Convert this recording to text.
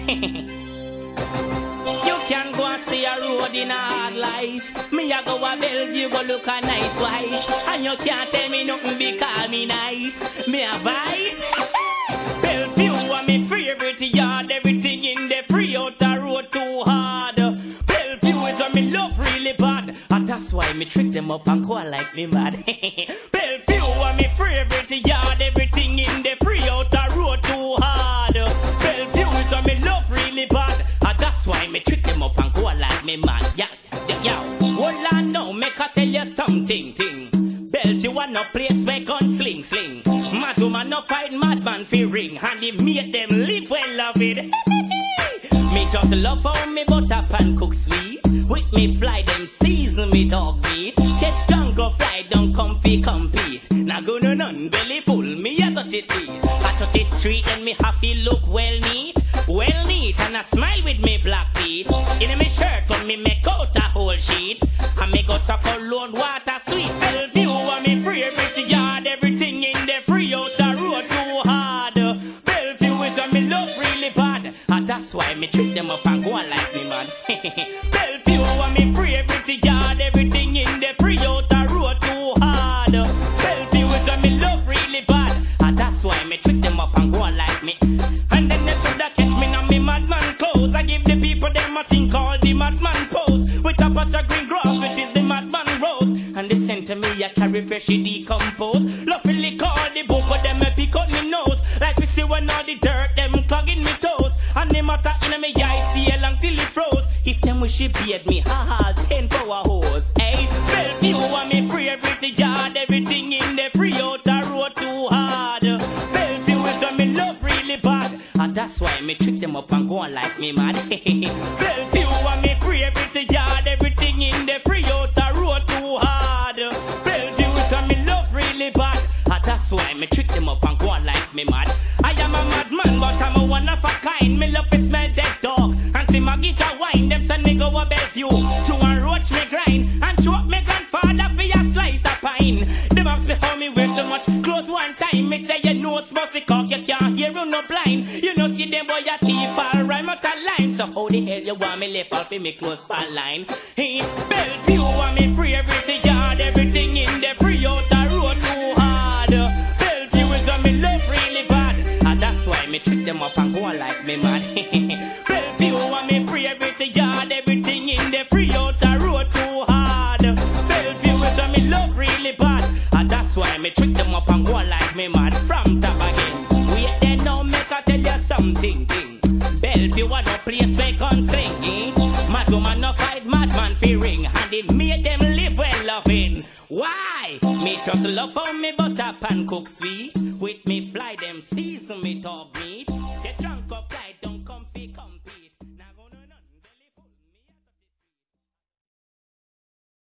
you can go and see a road in a hard life. Me a go a build you go look a nice wife. And you can't tell me nothing because me nice. Me a vice. Bellevue a me favorite yard. Everything in the free out road too hard. Bellevue is what me love really bad. And that's why me trick them up and call like me mad. Bellevue a me favorite yard. Tell you something, thing. you a no place where gun sling, sling. Mad woman no fight madman fi ring. And it make them live well love it. Me just love how me butter pan cook sweet. With me fly them season me dog meat. Catch drunk go fly down comfy compete. Now go no none belly full me a it see. I touch the street and me happy look well neat. Well neat and I smile with me black teeth. In me shirt when me make out sheet. And me got a cologne water sweet. Bellevue and me favorite yard. Everything in the free out the road too hard. Bellevue is what me love really bad. And that's why me treat them up and go on like me man. Bellevue and me favorite yard. Everything in the free out the road too hard. Bellevue is what me love really bad. And that's why me treat them up and go on like me. And then they shoulda catch me now me madman clothes. I give the people them a thing called the madman pose. With a patch of carry fresh decompose. Luckily call the book, but them a pick on me nose. Like we see when all the dirt them clogging me toes. And the matter in me eye feel long till it froze. If them wish it beard me, ha ha, ten power hose. Hey, Bellevue and me favorite yard. Everything in the free out the road too hard. Bellevue is what me love really bad. And that's why me trick them up and go on like me mad. up and go on like me mad. I am a madman, but I'm a one of a kind. Me love it smell dead dog. And see my guitar wine, them send me go a Bellevue. To a roach me grind. And up me grandfather for a slice of pine. Them ask me how me wear so much clothes one time. Me say you know musty cock, you can't hear you no blind. You know see them boy a thief all rhyme out a line. So how the hell you want me left off me close for line? Hey, Bellevue and me me trick them up and go like me mad. Bellevue and me free everything yard. Everything in the free out the road too hard. Bellevue is what me love really bad. And that's why me trick them up and go like me mad. From top again. Wait then now make I tell you something. Thing. Bellevue a no place where gun sing. Eh? Mad woman no fight madman fearing. And it made them live well loving. Why? Me just love how me butter pan cook sweet. With me fly them season me top meat. Get drunk of flight don't come comfy.